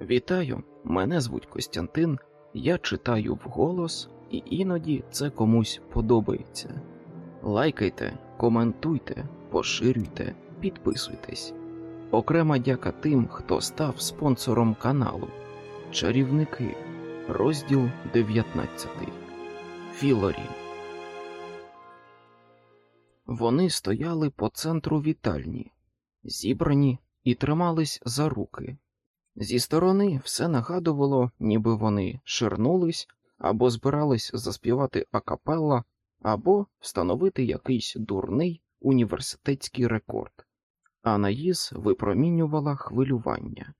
Вітаю, мене звуть Костянтин. Я читаю вголос, і іноді це комусь подобається. Лайкайте, коментуйте, поширюйте, підписуйтесь. Окрема дяка тим, хто став спонсором каналу. Чарівники, розділ 19. Філорі. Вони стояли по центру вітальні, зібрані і тримались за руки. Зі сторони все нагадувало, ніби вони ширнулись або збирались заспівати акапелла, або встановити якийсь дурний університетський рекорд. Анаїс випромінювала хвилювання.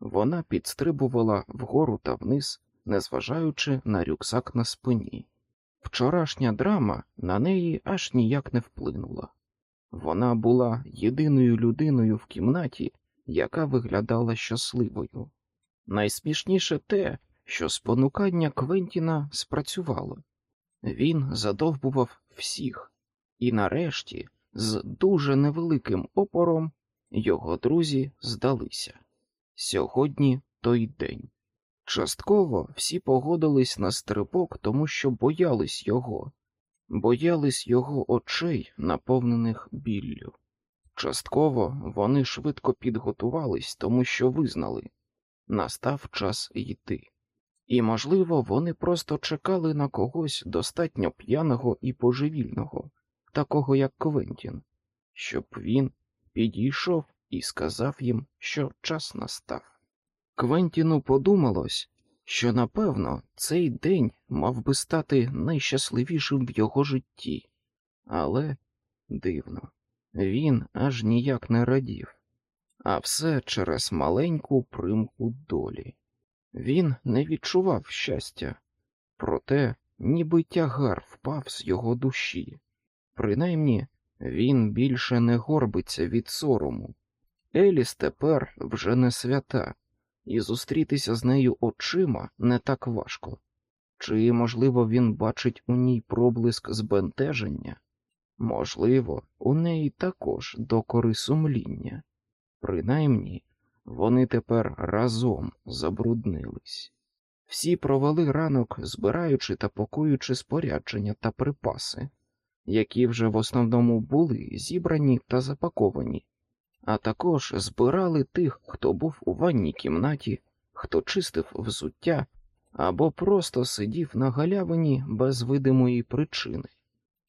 Вона підстрибувала вгору та вниз, незважаючи на рюкзак на спині. Вчорашня драма на неї аж ніяк не вплинула. Вона була єдиною людиною в кімнаті, яка виглядала щасливою. Найсмішніше те, що спонукання Квентіна спрацювало. Він задовбував всіх, і нарешті, з дуже невеликим опором, його друзі здалися. Сьогодні той день. Частково всі погодились на стрибок, тому що боялись його, боялись його очей, наповнених біллю. Частково вони швидко підготувались, тому що визнали настав час йти. І, можливо, вони просто чекали на когось достатньо п'яного і божевільного, такого як Квентін, щоб він підійшов і сказав їм, що час настав. Квентіну подумалось, що напевно цей день мав би стати найщасливішим в його житті, але дивно, він аж ніяк не радів, а все через маленьку примку долі. Він не відчував щастя, проте ніби тягар впав з його душі. Принаймні він більше не горбиться від сорому. Еліс тепер вже не свята, і зустрітися з нею очима не так важко. Чи, можливо, він бачить у ній проблиск збентеження? Можливо, у неї також докори сумління. Принаймні, вони тепер разом забруднились. Всі провели ранок, збираючи та пакуючи спорядження та припаси, які вже в основному були зібрані та запаковані, а також збирали тих, хто був у ванній кімнаті, хто чистив взуття або просто сидів на галявині без видимої причини.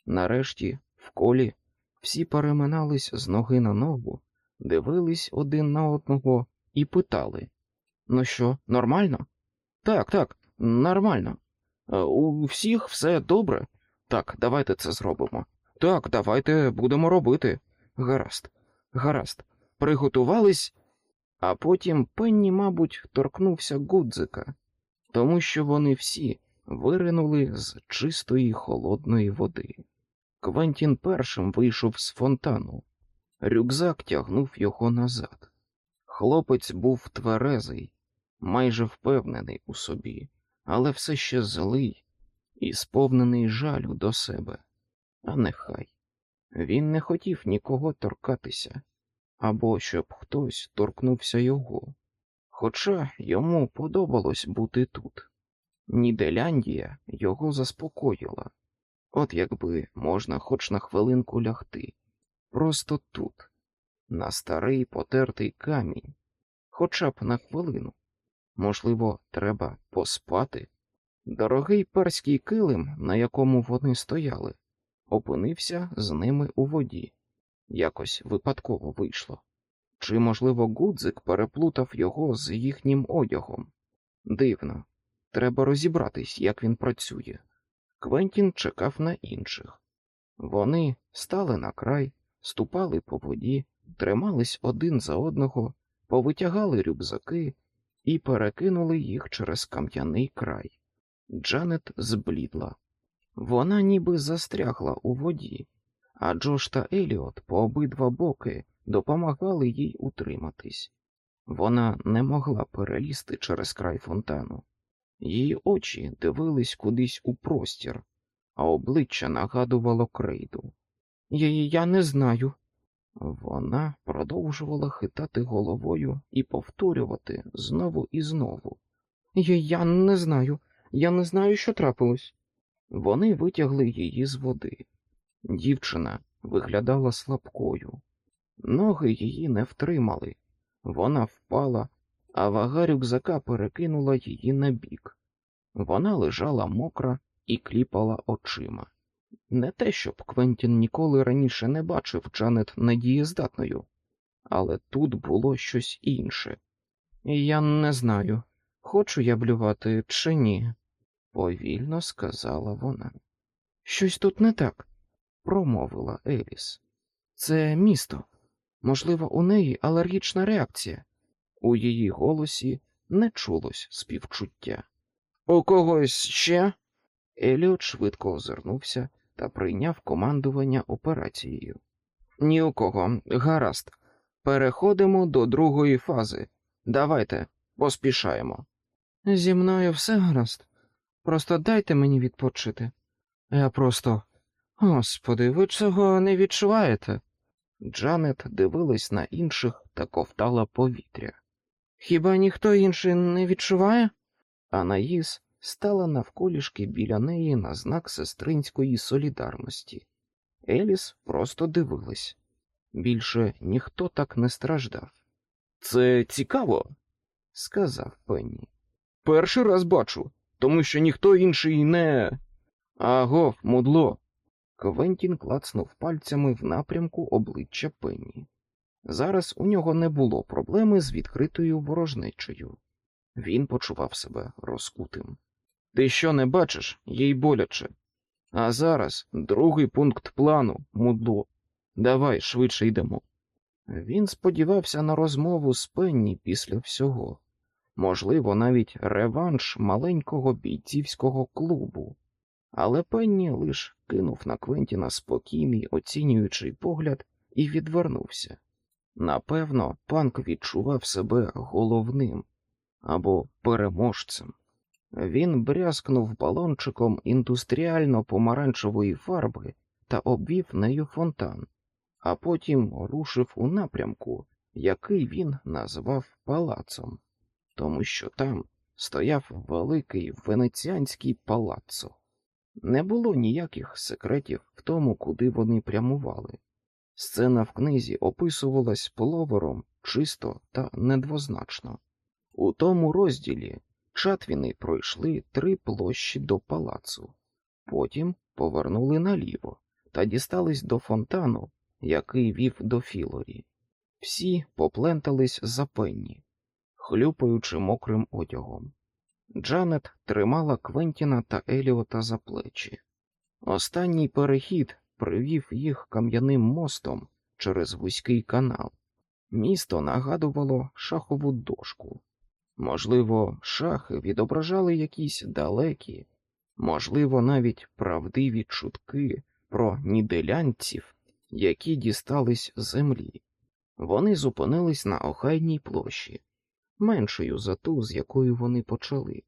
Нарешті, в колі, всі переминались з ноги на ногу, дивились один на одного і питали: Ну що, нормально? Так, так, нормально. У всіх все добре. Так, давайте це зробимо. Так, давайте будемо робити. Гаразд, гаразд, приготувались, а потім Пенні, мабуть, торкнувся гудзика, тому що вони всі виринули з чистої холодної води. Квентін першим вийшов з фонтану. Рюкзак тягнув його назад. Хлопець був тверезий, майже впевнений у собі, але все ще злий і сповнений жалю до себе. А нехай. Він не хотів нікого торкатися, або щоб хтось торкнувся його, хоча йому подобалось бути тут. Ніделяндія його заспокоїла, от якби можна хоч на хвилинку лягти, просто тут, на старий потертий камінь, хоча б на хвилину. Можливо, треба поспати. Дорогий перський килим, на якому вони стояли, опинився з ними у воді. Якось випадково вийшло. Чи, можливо, Гудзик переплутав його з їхнім одягом? Дивно, треба розібратись, як він працює. Квентін чекав на інших. Вони стали на край, ступали по воді, тримались один за одного, повитягали рюкзаки і перекинули їх через кам'яний край. Джанет зблідла. Вона ніби застрягла у воді, а Джош та Еліот по обидва боки допомагали їй утриматись. Вона не могла перелізти через край фонтану. Її очі дивились кудись у простір, а обличчя нагадувало крейду. Я, я не знаю. Вона продовжувала хитати головою і повторювати знову і знову. Я не знаю, я не знаю, що трапилось. Вони витягли її з води. Дівчина виглядала слабкою, ноги її не втримали. Вона впала, а вага рюкзака перекинула її на бік. Вона лежала мокра і кліпала очима. Не те, щоб Квентін ніколи раніше не бачив Джанет недієздатною, але тут було щось інше. Я не знаю, хочу я блювати чи ні, повільно сказала вона. Щось тут не так, промовила Еліс. Це місто. Можливо, у неї алергічна реакція. У її голосі не чулось співчуття. У когось ще? Еліот швидко озирнувся та прийняв командування операцією. Ні у кого, гаразд. Переходимо до другої фази. Давайте, поспішаємо. Зі мною все гаразд. Просто дайте мені відпочити. Я просто. Господи, ви цього не відчуваєте? Джанет дивилась на інших та ковтала повітря. Хіба ніхто інший не відчуває? Анаїс стала навколішки біля неї на знак сестринської солідарності. Еліс просто дивилась. Більше ніхто так не страждав. Це цікаво, сказав Пенні. Перший раз бачу, тому що ніхто інший не. Агов, мудло. Квентін клацнув пальцями в напрямку обличчя Пенні. Зараз у нього не було проблеми з відкритою ворожнечею. Він почував себе розкутим. Ти що не бачиш, їй боляче. А зараз другий пункт плану, мудло. Давай швидше йдемо. Він сподівався на розмову з Пенні після всього, можливо, навіть реванш маленького бійцівського клубу, але Пенні лиш кинув на Квентіна спокійний, оцінюючий погляд і відвернувся. Напевно, панк відчував себе головним або переможцем. Він брязкнув балончиком індустріально помаранчевої фарби та обвів нею фонтан, а потім рушив у напрямку, який він назвав палацом, тому що там стояв великий венеціанський палаццо. Не було ніяких секретів в тому, куди вони прямували. Сцена в книзі описувалась половером чисто та недвозначно. У тому розділі Чатвіни пройшли три площі до палацу, потім повернули наліво та дістались до фонтану, який вів до Філорі. Всі поплентались за пенні, хлюпаючи мокрим одягом. Джанет тримала Квентіна та Еліота за плечі. Останній перехід привів їх кам'яним мостом через вузький канал. Місто нагадувало шахову дошку. Можливо, шахи відображали якісь далекі, можливо, навіть правдиві чутки про ніделянців, які дістались землі. Вони зупинились на охайній площі, меншою за ту, з якою вони почали.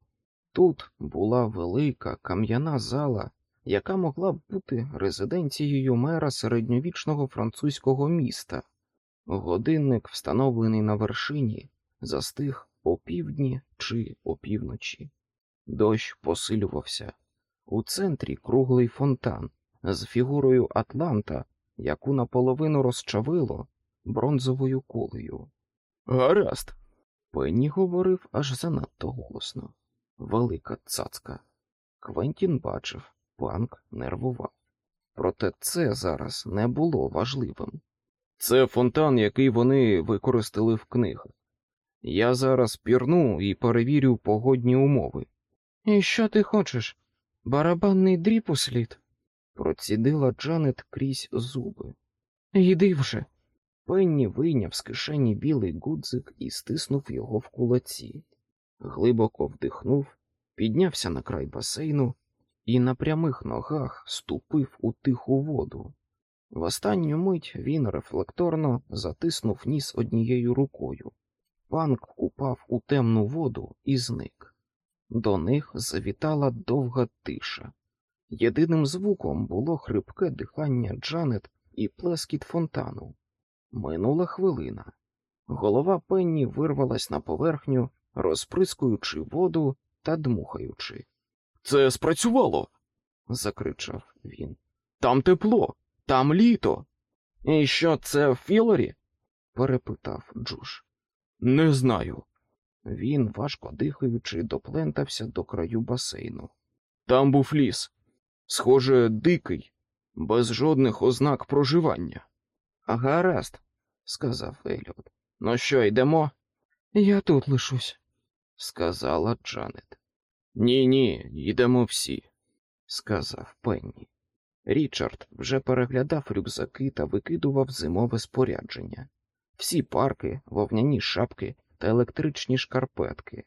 Тут була велика кам'яна зала, яка могла б бути резиденцією мера середньовічного французького міста. Годинник, встановлений на вершині, застиг опівдні чи опівночі. Дощ посилювався. У центрі круглий фонтан з фігурою Атланта, яку наполовину розчавило бронзовою кулею. Гаразд. Пенні говорив аж занадто голосно. Велика цацка. Квентін бачив, панк нервував. Проте це зараз не було важливим. Це фонтан, який вони використали в книгах. Я зараз пірну і перевірю погодні умови. І що ти хочеш? Барабанний дріб у слід? процідила Джанет крізь зуби. Йди вже. Пенні вийняв з кишені білий гудзик і стиснув його в кулаці. Глибоко вдихнув, піднявся на край басейну і на прямих ногах ступив у тиху воду. В останню мить він рефлекторно затиснув ніс однією рукою. Панк упав у темну воду і зник. До них завітала довга тиша. Єдиним звуком було хрипке дихання Джанет і плескіт фонтану. Минула хвилина. Голова Пенні вирвалась на поверхню, розприскуючи воду та дмухаючи. Це спрацювало. закричав він. Там тепло, там літо. І що це в Філорі? перепитав Джуш. Не знаю. Він, важко дихаючи, доплентався до краю басейну. Там був ліс. Схоже, дикий, без жодних ознак проживання. Гаразд, сказав Еліот. Ну що, йдемо? Я тут лишусь, сказала Джанет. Ні, ні, йдемо всі, сказав Пенні. Річард вже переглядав рюкзаки та викидував зимове спорядження, всі парки, вовняні шапки та електричні шкарпетки.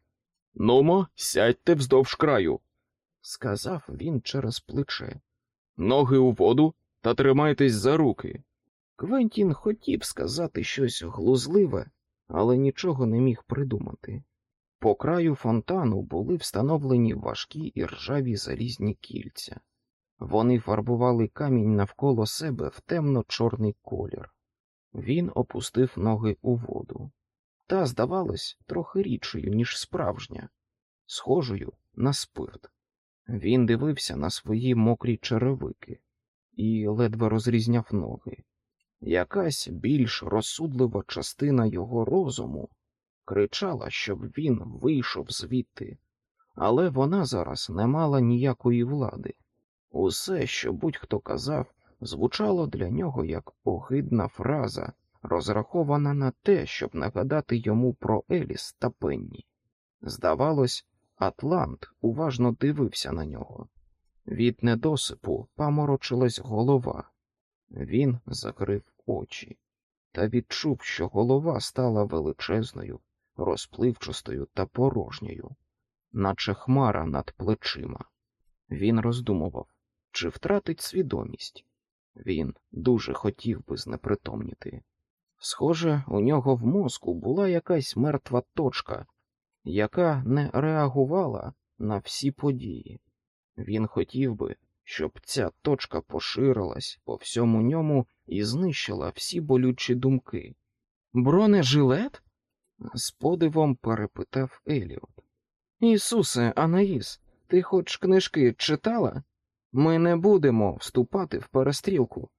Нумо, сядьте вздовж краю, сказав він через плече. Ноги у воду та тримайтесь за руки. Квентін хотів сказати щось глузливе, але нічого не міг придумати. По краю фонтану були встановлені важкі і ржаві залізні кільця. Вони фарбували камінь навколо себе в темно-чорний колір. Він опустив ноги у воду, та, здавалось, трохи рідшою, ніж справжня, схожою на спирт. Він дивився на свої мокрі черевики і ледве розрізняв ноги. Якась більш розсудлива частина його розуму кричала, щоб він вийшов звідти, але вона зараз не мала ніякої влади. Усе, що будь-хто казав, звучало для нього як огидна фраза, розрахована на те, щоб нагадати йому про Еліс та Пенні. Здавалось, Атлант уважно дивився на нього. Від недосипу паморочилась голова. Він закрив очі та відчув, що голова стала величезною, розпливчастою та порожньою, наче хмара над плечима. Він роздумував, чи втратить свідомість. Він дуже хотів би знепритомніти. Схоже, у нього в мозку була якась мертва точка, яка не реагувала на всі події. Він хотів би, щоб ця точка поширилась по всьому ньому і знищила всі болючі думки. Бронежилет? З подивом перепитав Еліот. Ісусе, Анаїс, ти хоч книжки читала? Ми не будемо вступати в перестрілку.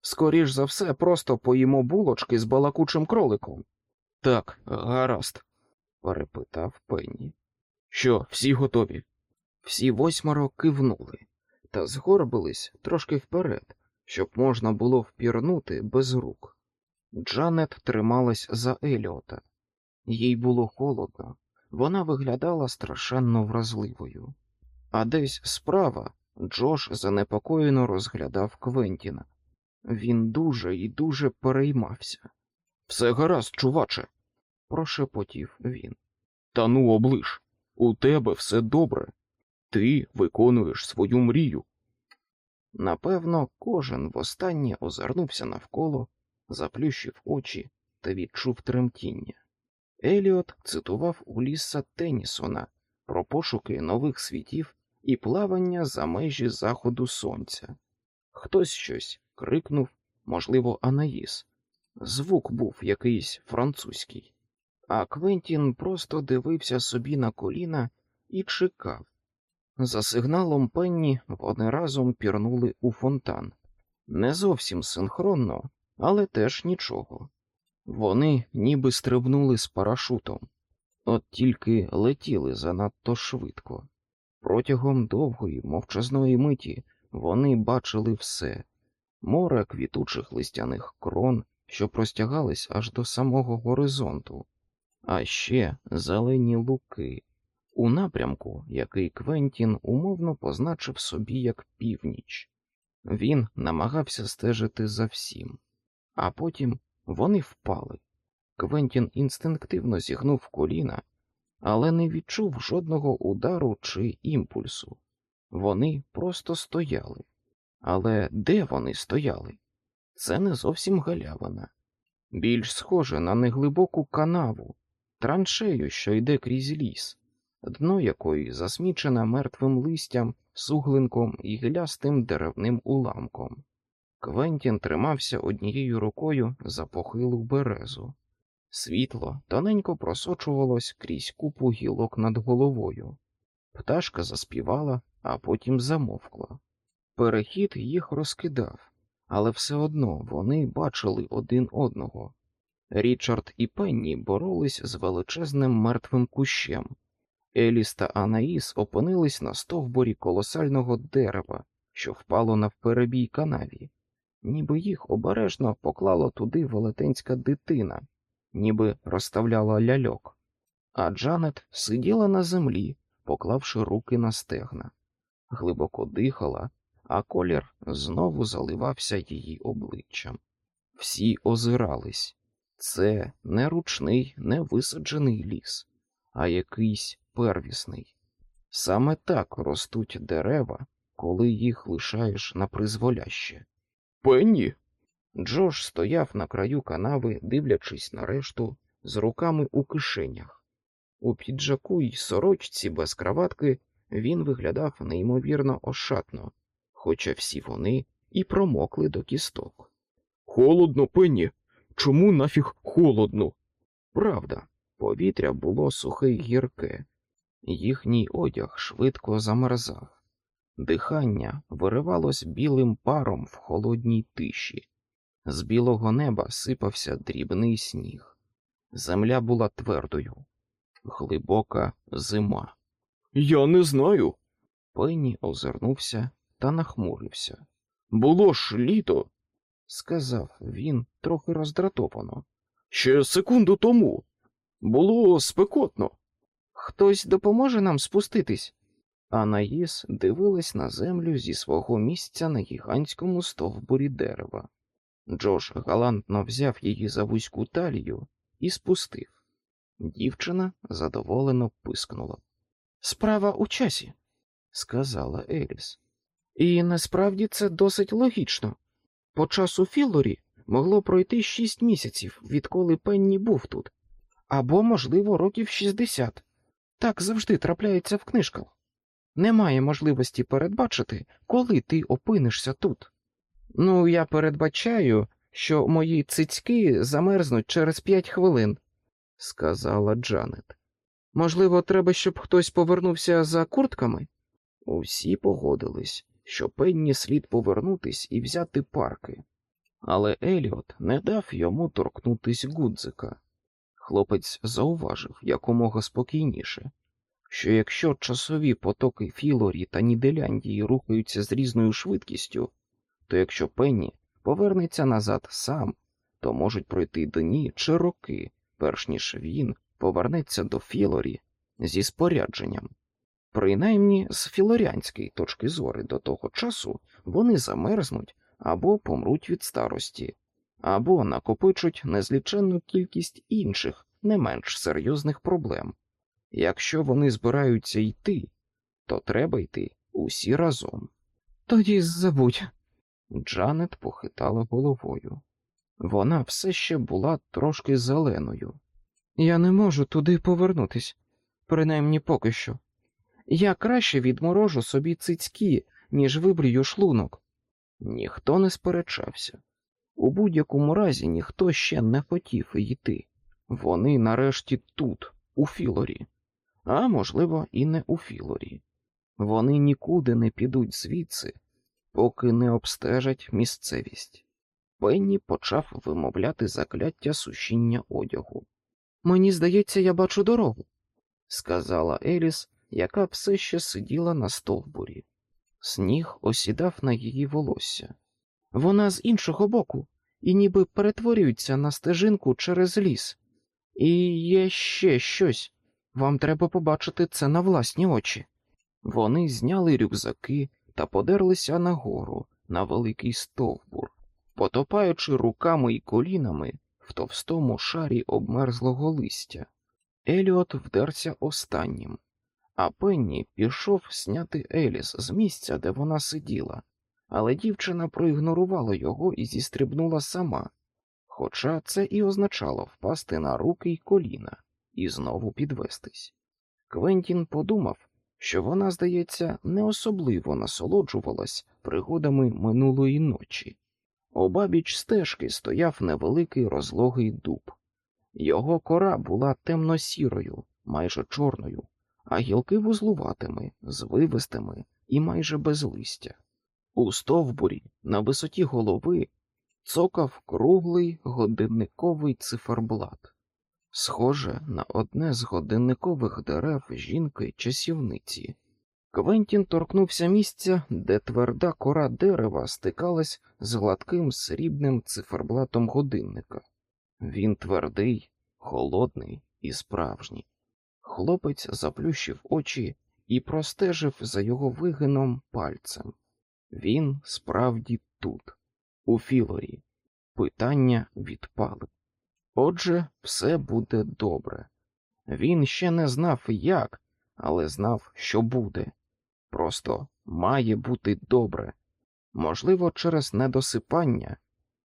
Скоріш за все, просто поїмо булочки з балакучим кроликом. Так, гаразд, перепитав Пенні. Що, всі готові? Всі восьмеро кивнули та згорбились трошки вперед, щоб можна було впірнути без рук. Джанет трималась за Еліота. Їй було холодно, вона виглядала страшенно вразливою. А десь справа Джош занепокоєно розглядав Квентіна. Він дуже і дуже переймався. Все гаразд, чуваче, прошепотів він. Та ну оближ, у тебе все добре. Ти виконуєш свою мрію. Напевно, кожен востаннє озирнувся навколо, заплющив очі та відчув тремтіння. Еліот цитував Уліса Теннісона про пошуки нових світів і плавання за межі заходу сонця. Хтось щось крикнув, можливо, Анаїс. Звук був якийсь французький, а Квентін просто дивився собі на коліна і чекав. За сигналом Пенні вони разом пірнули у фонтан. Не зовсім синхронно, але теж нічого. Вони ніби стрибнули з парашутом, от тільки летіли занадто швидко. Протягом довгої мовчазної миті вони бачили все море квітучих листяних крон, що простягались аж до самого горизонту, а ще зелені луки, у напрямку, який Квентін умовно позначив собі як північ. Він намагався стежити за всім, а потім вони впали. Квентін інстинктивно зігнув коліна, але не відчув жодного удару чи імпульсу. Вони просто стояли. Але де вони стояли? Це не зовсім галявина, більш схоже на неглибоку канаву, траншею, що йде крізь ліс, дно якої засмічена мертвим листям, суглинком і гілястим деревним уламком. Квентін тримався однією рукою за похилу березу. Світло тоненько просочувалось крізь купу гілок над головою. Пташка заспівала, а потім замовкла. Перехід їх розкидав, але все одно вони бачили один одного. Річард і Пенні боролись з величезним мертвим кущем. Еліс та Анаїс опинились на стовбурі колосального дерева, що впало на вперебій канаві, ніби їх обережно поклала туди велетенська дитина, ніби розставляла ляльок. А Джанет сиділа на землі, поклавши руки на стегна, глибоко дихала, а колір знову заливався її обличчям. Всі озирались. Це не ручний, не висаджений ліс, а якийсь первісний. Саме так ростуть дерева, коли їх лишаєш на призволяще. Пенні. Джош стояв на краю канави, дивлячись на решту, з руками у кишенях. У піджаку й сорочці без краватки він виглядав неймовірно ошатно, хоча всі вони і промокли до кісток. Холодно, Пенні. Чому нафіг холодно? Правда, повітря було сухе й гірке, їхній одяг швидко замерзав, дихання виривалось білим паром в холодній тиші, з білого неба сипався дрібний сніг. Земля була твердою, глибока зима. Я не знаю. Пенні озирнувся та нахмурився. Було ж літо, сказав він трохи роздратовано. Ще секунду тому. Було спекотно. Хтось допоможе нам спуститись. Анаїс дивилась на землю зі свого місця на гігантському стовбурі дерева. Джош галантно взяв її за вузьку талію і спустив. Дівчина задоволено пискнула. Справа у часі, сказала Еліс. І насправді це досить логічно. По часу Філорі могло пройти шість місяців, відколи Пенні був тут, або, можливо, років шістдесят. Так завжди трапляється в книжках. Немає можливості передбачити, коли ти опинишся тут. Ну, я передбачаю, що мої цицьки замерзнуть через п'ять хвилин, сказала Джанет. Можливо, треба, щоб хтось повернувся за куртками? Усі погодились, що Пенні слід повернутись і взяти парки, але Еліот не дав йому торкнутись гудзика. Хлопець зауважив якомога спокійніше, що якщо часові потоки Філорі та Ніделяндії рухаються з різною швидкістю, то якщо Пенні повернеться назад сам, то можуть пройти дні чи роки, перш ніж він повернеться до Філорі зі спорядженням. Принаймні з філорянської точки зору до того часу вони замерзнуть або помруть від старості, або накопичуть незліченну кількість інших, не менш серйозних проблем. Якщо вони збираються йти, то треба йти усі разом. Тоді забудь. Джанет похитала головою. Вона все ще була трошки зеленою. Я не можу туди повернутись, принаймні поки що. Я краще відморожу собі цицькі, ніж вибрію шлунок. Ніхто не сперечався. У будь-якому разі ніхто ще не хотів йти. Вони нарешті тут, у Філорі, а можливо, і не у Філорі. Вони нікуди не підуть звідси, поки не обстежать місцевість. Пенні почав вимовляти закляття сушіння одягу. Мені здається, я бачу дорогу, сказала Еліс, яка все ще сиділа на стовбурі. Сніг осідав на її волосся. Вона з іншого боку, і ніби перетворюється на стежинку через ліс. І є ще щось. Вам треба побачити це на власні очі. Вони зняли рюкзаки та подерлися нагору на великий стовбур, потопаючи руками й колінами в товстому шарі обмерзлого листя. Еліот вдерся останнім, а Пенні пішов сняти Еліс з місця, де вона сиділа, але дівчина проігнорувала його і зістрибнула сама, хоча це і означало впасти на руки й коліна і знову підвестись. Квентін подумав, що вона, здається, не особливо насолоджувалась пригодами минулої ночі. Обабіч стежки стояв невеликий розлогий дуб. Його кора була темно-сірою, майже чорною, а гілки вузлуватими, звивистими і майже без листя. У стовбурі на висоті голови цокав круглий годинниковий циферблат, схоже на одне з годинникових дерев жінки часівниці. Квентін торкнувся місця, де тверда кора дерева стикалась з гладким срібним циферблатом годинника. Він твердий, холодний і справжній. Хлопець заплющив очі і простежив за його вигином пальцем. Він справді тут, у Філорі. Питання відпали. Отже, все буде добре. Він ще не знав як, але знав, що буде. Просто має бути добре. Можливо, через недосипання,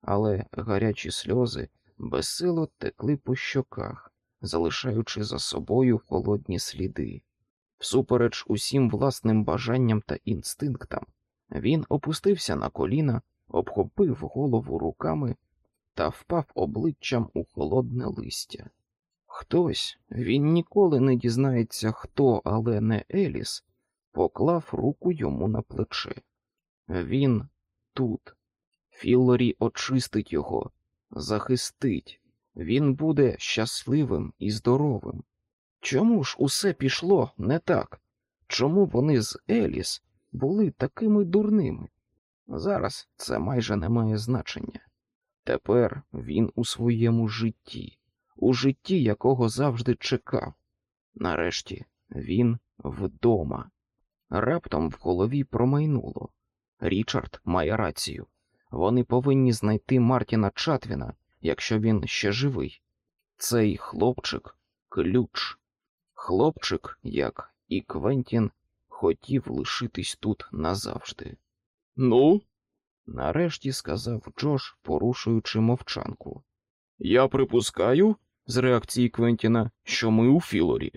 але гарячі сльози безсило текли по щоках, залишаючи за собою холодні сліди. Всупереч усім власним бажанням та інстинктам, він опустився на коліна, обхопив голову руками та впав обличчям у холодне листя. Хтось, він ніколи не дізнається, хто, але не Еліс, поклав руку йому на плече. Він тут. Філорі очистить його, захистить, він буде щасливим і здоровим. Чому ж усе пішло не так? Чому вони з Еліс були такими дурними? Зараз це майже не має значення. Тепер він у своєму житті, у житті, якого завжди чекав. Нарешті він вдома. Раптом в голові промайнуло. Річард має рацію. Вони повинні знайти Мартіна Чатвіна, якщо він ще живий. Цей хлопчик ключ. Хлопчик, як і Квентін, хотів лишитись тут назавжди. Ну, нарешті сказав Джош, порушуючи мовчанку. Я припускаю, з реакції Квентіна, що ми у Філорі.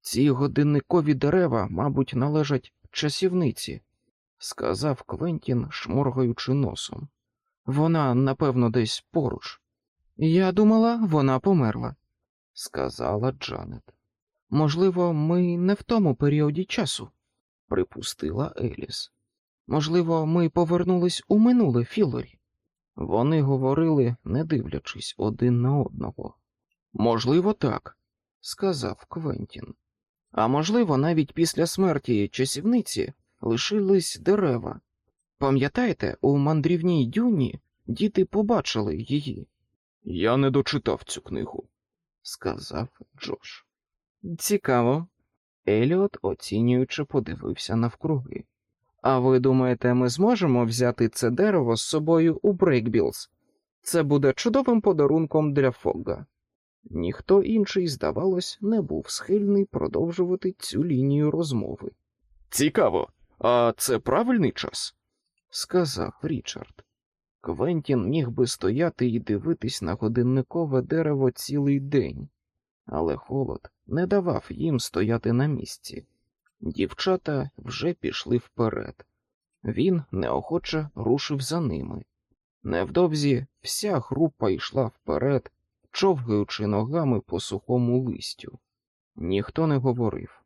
Ці годинникові дерева, мабуть, належать часівниці, сказав Квентін, шморгаючи носом. Вона, напевно, десь поруч. Я думала, вона померла, сказала Джанет. Можливо, ми не в тому періоді часу, припустила Еліс. Можливо, ми повернулись у минуле Філорі. Вони говорили, не дивлячись один на одного. Можливо, так, сказав Квентін. А можливо, навіть після смерті часівниці лишились дерева. Пам'ятаєте, у мандрівній дюні діти побачили її. Я не дочитав цю книгу, сказав Джош. Цікаво. Еліот оцінюючи подивився навкруги. А ви думаєте, ми зможемо взяти це дерево з собою у Брейкбілз? Це буде чудовим подарунком для Фогга. Ніхто інший, здавалось, не був схильний продовжувати цю лінію розмови. Цікаво, а це правильний час? сказав Річард. Квентін міг би стояти і дивитись на годинникове дерево цілий день, але холод не давав їм стояти на місці. Дівчата вже пішли вперед. Він неохоче рушив за ними. Невдовзі вся група йшла вперед, човгаючи ногами по сухому листю. Ніхто не говорив.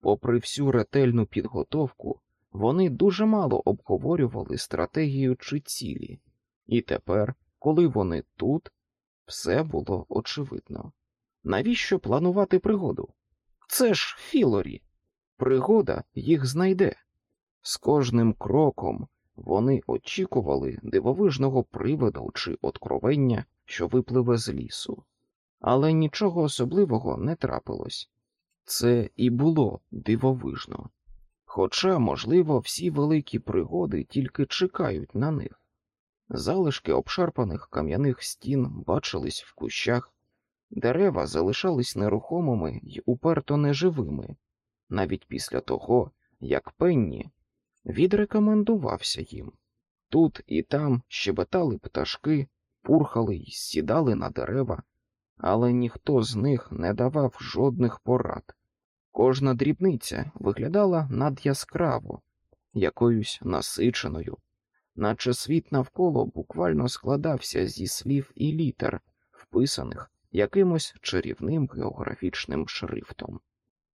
Попри всю ретельну підготовку, вони дуже мало обговорювали стратегію чи цілі, і тепер, коли вони тут, все було очевидно. Навіщо планувати пригоду? Це ж Філорі. Пригода їх знайде. З кожним кроком вони очікували дивовижного приводу чи откровення, що випливе з лісу, але нічого особливого не трапилось. Це і було дивовижно. Хоча, можливо, всі великі пригоди тільки чекають на них. Залишки обшарпаних кам'яних стін бачились в кущах, дерева залишались нерухомими й уперто неживими, навіть після того, як Пенні відрекомендувався їм. Тут і там щебетали пташки, пурхали й сідали на дерева, але ніхто з них не давав жодних порад. Кожна дрібниця виглядала надяскраво, якоюсь насиченою, наче світ навколо буквально складався зі слів і літер, вписаних якимось чарівним географічним шрифтом.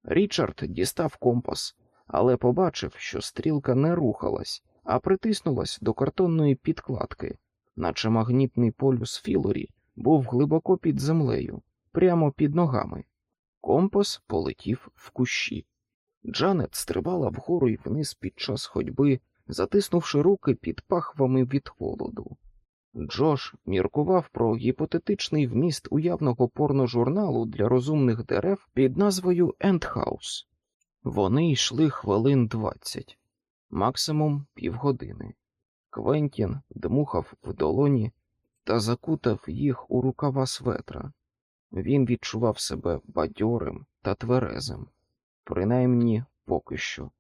Річард дістав компас, але побачив, що стрілка не рухалась, а притиснулась до картонної підкладки, наче магнітний полюс Філорі був глибоко під землею, прямо під ногами. Компас полетів в кущі. Джанет стрибала вгору і вниз під час ходьби, затиснувши руки під пахвами від холоду. Джош міркував про гіпотетичний вміст уявного порножурналу для розумних дерев під назвою Ендхаус. Вони йшли хвилин двадцять, максимум півгодини. Квентін дмухав в долоні та закутав їх у рукава светра. Він відчував себе бадьорим та тверезим, принаймні поки що.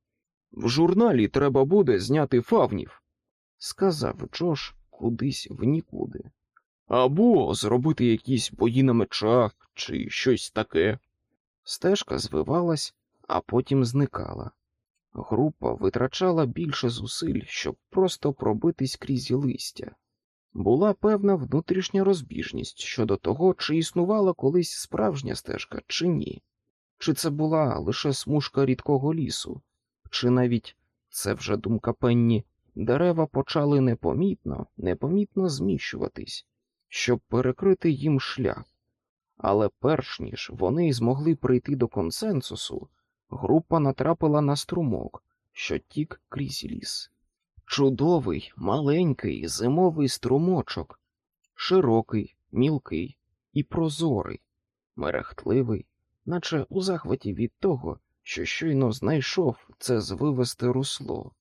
В журналі треба буде зняти фавнів, сказав Джош кудись в нікуди. Або зробити якісь бої на мечах чи щось таке. Стежка звивалась, а потім зникала. Група витрачала більше зусиль, щоб просто пробитись крізь листя. Була певна внутрішня розбіжність щодо того, чи існувала колись справжня стежка, чи ні, чи це була лише смужка рідкого лісу, чи навіть це вже думка пенні, дерева почали непомітно, непомітно зміщуватись, щоб перекрити їм шлях. Але перш ніж вони змогли прийти до консенсусу, група натрапила на струмок, що тік крізь ліс. Чудовий, маленький зимовий струмочок, широкий, мілкий і прозорий, мерехтливий, наче у захваті від того, що щойно знайшов це звивесте русло.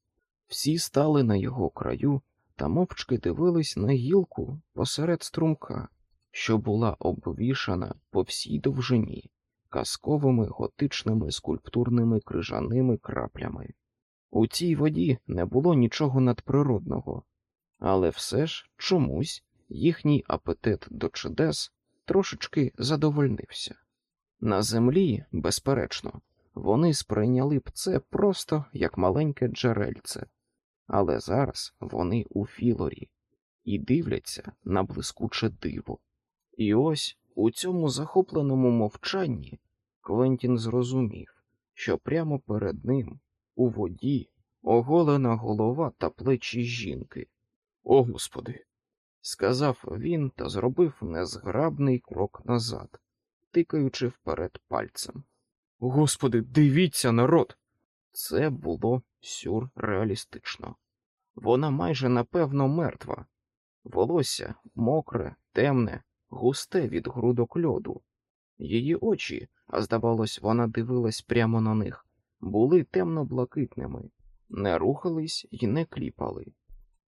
Всі стали на його краю та мовчки дивились на гілку посеред струмка, що була обвішана по всій довжині казковими готичними скульптурними крижаними краплями. У цій воді не було нічого надприродного, але все ж чомусь їхній апетит до чудес трошечки задовольнився. На землі, безперечно, вони сприйняли б це просто як маленьке джерельце, але зараз вони у філорі і дивляться на блискуче диво. І ось у цьому захопленому мовчанні Квентін зрозумів, що прямо перед ним у воді оголена голова та плечі жінки. О, Господи! сказав він та зробив незграбний крок назад, тикаючи вперед пальцем. Господи, дивіться, народ! Це було сюрреалістично. Вона майже напевно мертва, волосся мокре, темне, густе від грудок льоду. Її очі, а здавалось, вона дивилась прямо на них, були темно-блакитними, не рухались і не кліпали.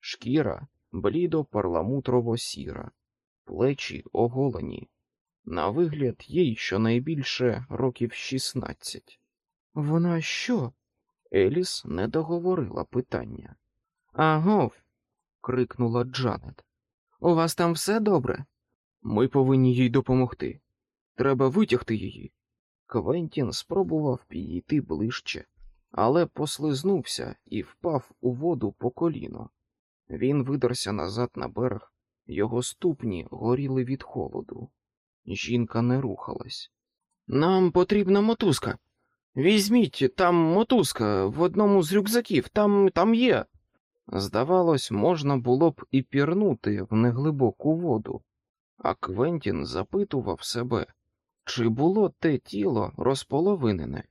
Шкіра блідо парламутрово сіра, плечі оголені. На вигляд їй щонайбільше років шістнадцять. Вона що? Еліс не договорила питання. Агов. крикнула Джанет. У вас там все добре? Ми повинні їй допомогти. Треба витягти її. Квентін спробував підійти ближче, але послизнувся і впав у воду по коліно. Він видерся назад на берег, його ступні горіли від холоду. Жінка не рухалась. Нам потрібна мотузка. Візьміть там мотузка в одному з рюкзаків, там там є. Здавалось, можна було б і пірнути в неглибоку воду, а Квентін запитував себе, чи було те тіло розполовинене.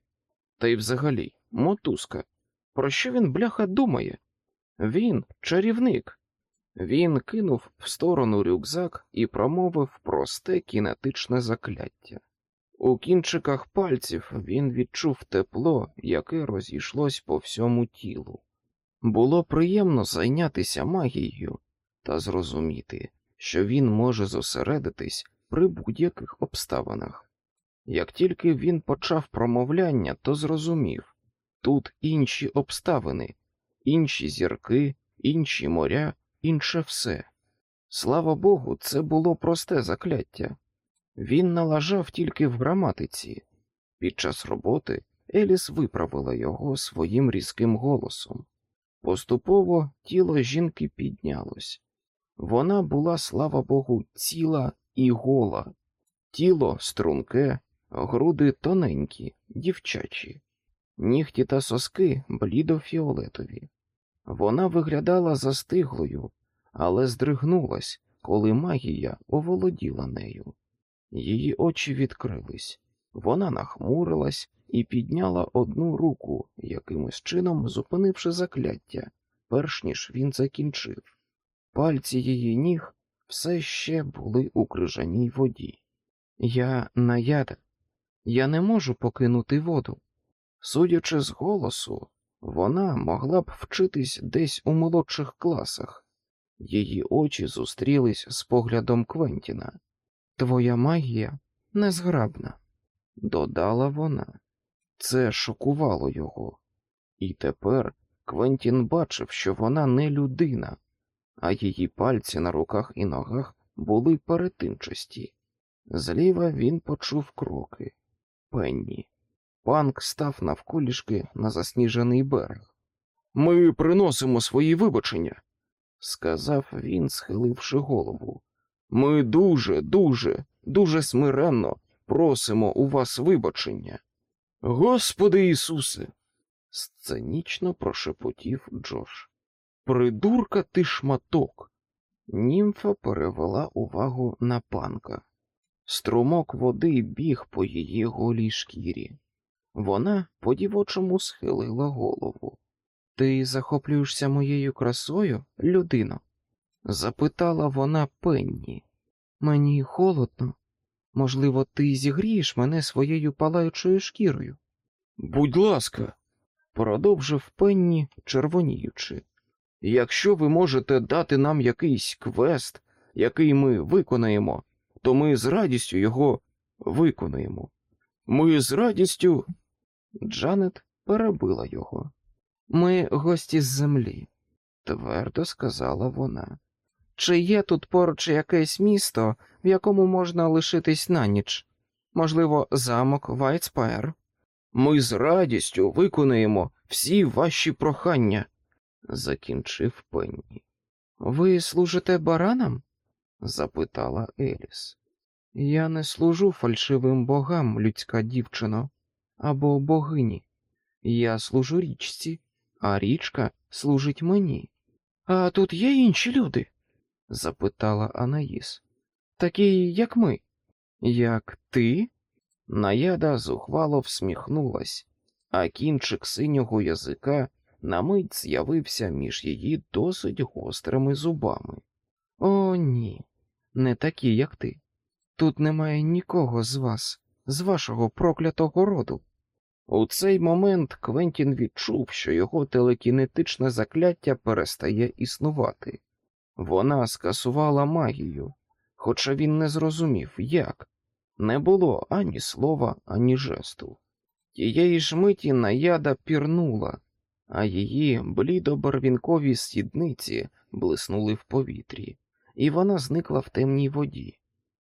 Та й взагалі, мотузка. Про що він, бляха, думає? Він чарівник. Він кинув в сторону рюкзак і промовив просте кінетичне закляття. У кінчиках пальців він відчув тепло, яке розійшлось по всьому тілу. Було приємно зайнятися магією та зрозуміти, що він може зосередитись при будь-яких обставинах. Як тільки він почав промовляння, то зрозумів тут інші обставини, інші зірки, інші моря, інше все. Слава Богу, це було просте закляття. Він налажав тільки в граматиці. Під час роботи Еліс виправила його своїм різким голосом. Поступово тіло жінки піднялось. Вона була, слава Богу, ціла і гола, тіло струнке, груди тоненькі, дівчачі, нігті та соски блідо-фіолетові. Вона виглядала застиглою, але здригнулась, коли магія оволоділа нею. Її очі відкрились, вона нахмурилась і підняла одну руку, якимось чином зупинивши закляття, перш ніж він закінчив. Пальці її ніг все ще були у крижаній воді. Я наяда, я не можу покинути воду. Судячи з голосу, вона могла б вчитись десь у молодших класах. Її очі зустрілись з поглядом Квентіна. Твоя магія незграбна, додала вона. Це шокувало його. І тепер Квентін бачив, що вона не людина, а її пальці на руках і ногах були перетинчасті. Зліва він почув кроки. Пенні. Панк став навколішки на засніжений берег. Ми приносимо свої вибачення, сказав він, схиливши голову. Ми дуже, дуже, дуже смиренно просимо у вас вибачення. Господи Ісусе, сценічно прошепотів Джош. Придурка ти шматок. Німфа перевела увагу на панка. Струмок води біг по її голій шкірі. Вона по дівочому схилила голову. Ти захоплюєшся моєю красою, людино? запитала вона пенні. Мені холодно. Можливо, ти зігрієш мене своєю палаючою шкірою. Будь ласка, продовжив пенні, червоніючи. Якщо ви можете дати нам якийсь квест, який ми виконаємо, то ми з радістю його виконуємо. Ми з радістю. Джанет перебила його. Ми гості з землі, твердо сказала вона. Чи є тут поруч якесь місто, в якому можна лишитись на ніч? Можливо, замок Вайтспайр? Ми з радістю виконуємо всі ваші прохання, закінчив Пенні. Ви служите баранам? запитала Еліс. Я не служу фальшивим богам, людська дівчино, або богині. Я служу річці, а річка служить мені. А тут є інші люди? запитала Анаїс. Такі, як ми. Як ти? Наяда зухвало всміхнулась, а кінчик синього язика на мить з'явився між її досить гострими зубами. О, ні, не такі, як ти. Тут немає нікого з вас, з вашого проклятого роду. У цей момент Квентін відчув, що його телекінетичне закляття перестає існувати. Вона скасувала магію, хоча він не зрозумів, як. Не було ані слова, ані жесту. Тієї ж миті наяда пірнула, а її блідо-барвінкові сідниці блиснули в повітрі, і вона зникла в темній воді,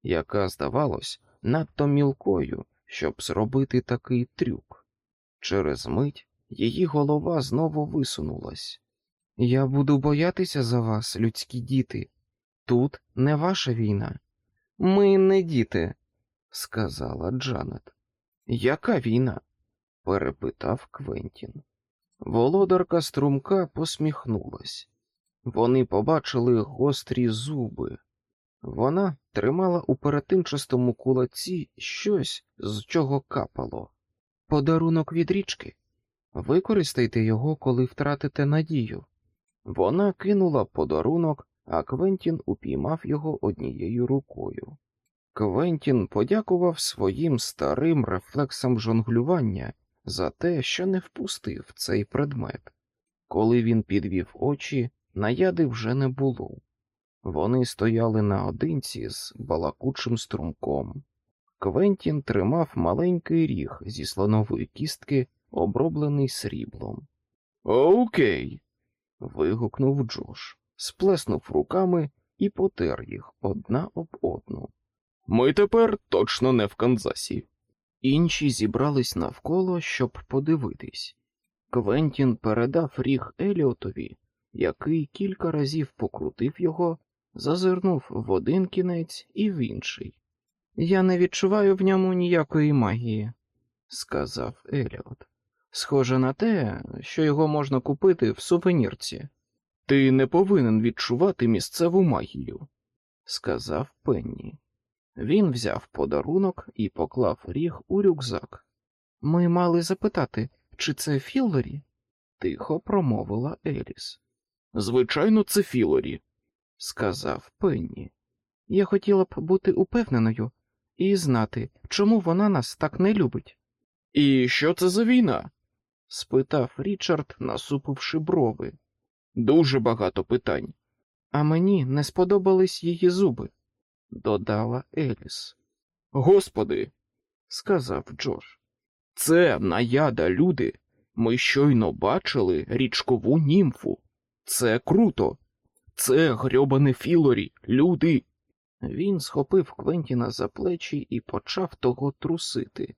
яка, здавалось, надто мілкою, щоб зробити такий трюк. Через мить її голова знову висунулась. Я буду боятися за вас, людські діти. Тут не ваша війна. Ми не діти, сказала Джанет. Яка війна? перепитав Квентін. Володарка струмка посміхнулась. Вони побачили гострі зуби. Вона тримала у перетинчастому кулаці щось, з чого капало. Подарунок від річки. Використайте його, коли втратите надію. Вона кинула подарунок, а Квентін упіймав його однією рукою. Квентін подякував своїм старим рефлексам жонглювання за те, що не впустив цей предмет. Коли він підвів очі, наяди вже не було. Вони стояли наодинці з балакучим струмком. Квентін тримав маленький ріг зі слонової кістки, оброблений сріблом. Окей. вигукнув Джош, сплеснув руками і потер їх одна об одну. Ми тепер точно не в Канзасі. Інші зібрались навколо, щоб подивитись. Квентін передав ріг Еліотові, який кілька разів покрутив його, зазирнув в один кінець і в інший. Я не відчуваю в ньому ніякої магії, сказав Еліот. Схоже на те, що його можна купити в сувенірці. Ти не повинен відчувати місцеву магію, сказав Пенні. Він взяв подарунок і поклав ріг у рюкзак. Ми мали запитати, чи це Філлорі? тихо промовила Еліс. Звичайно, це Філорі, сказав Пенні. Я хотіла б бути упевненою і знати, чому вона нас так не любить. І що це за війна? спитав Річард, насупивши брови. Дуже багато питань. А мені не сподобались її зуби, додала Еліс. Господи, сказав Джош. Це наяда, люди. Ми щойно бачили річкову німфу. Це круто. Це грьобане Філорі, люди. Він схопив Квентіна за плечі і почав того трусити.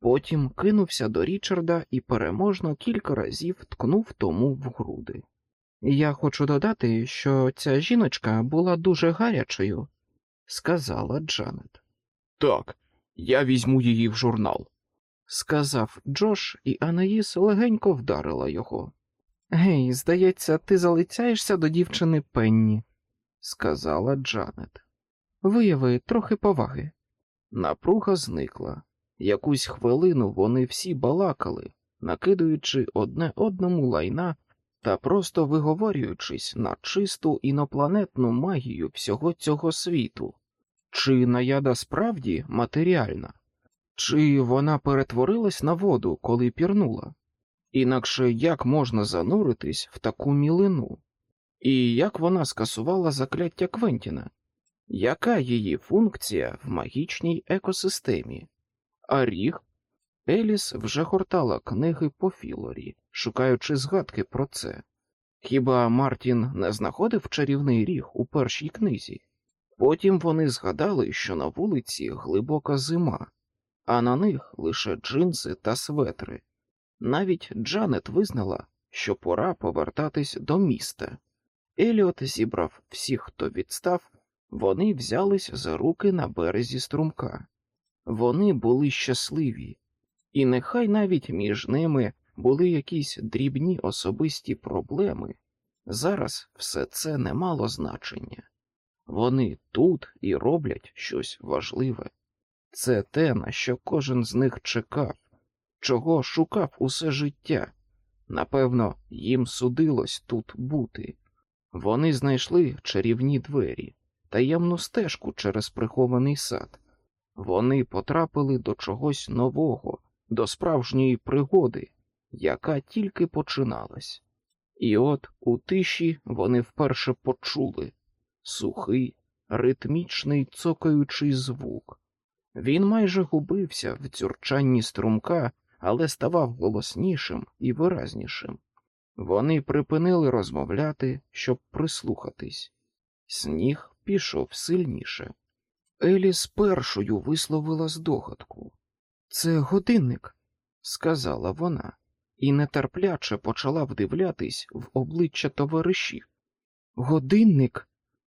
Потім кинувся до Річарда і переможно кілька разів ткнув тому в груди. Я хочу додати, що ця жіночка була дуже гарячою, сказала Джанет. Так, я візьму її в журнал, сказав Джош, і Анаїс легенько вдарила його. Гей, здається, ти залицяєшся до дівчини Пенні, сказала Джанет. Вияви трохи поваги. Напруга зникла. Якусь хвилину вони всі балакали, накидуючи одне одному лайна та просто виговорюючись на чисту інопланетну магію всього цього світу. Чи наяда справді матеріальна, чи вона перетворилась на воду, коли пірнула? Інакше як можна зануритись в таку мілину? І як вона скасувала закляття Квентіна? Яка її функція в магічній екосистемі? А ріг? Еліс вже гортала книги по Філорі, шукаючи згадки про це. Хіба Мартін не знаходив чарівний ріг у першій книзі? Потім вони згадали, що на вулиці глибока зима, а на них лише джинси та светри. Навіть Джанет визнала, що пора повертатись до міста. Еліот зібрав всіх, хто відстав, вони взялись за руки на березі струмка. Вони були щасливі, і нехай навіть між ними були якісь дрібні особисті проблеми, зараз все це не мало значення. Вони тут і роблять щось важливе. Це те, на що кожен з них чекав, чого шукав усе життя. Напевно, їм судилось тут бути. Вони знайшли чарівні двері, таємну стежку через прихований сад. Вони потрапили до чогось нового, до справжньої пригоди, яка тільки починалась. І от у тиші вони вперше почули сухий, ритмічний цокаючий звук. Він майже губився в дзюрчанні струмка, але ставав голоснішим і виразнішим. Вони припинили розмовляти, щоб прислухатись. Сніг пішов сильніше. Еліс першою висловила здогадку. Це годинник, сказала вона, і нетерпляче почала вдивлятись в обличчя товаришів. Годинник,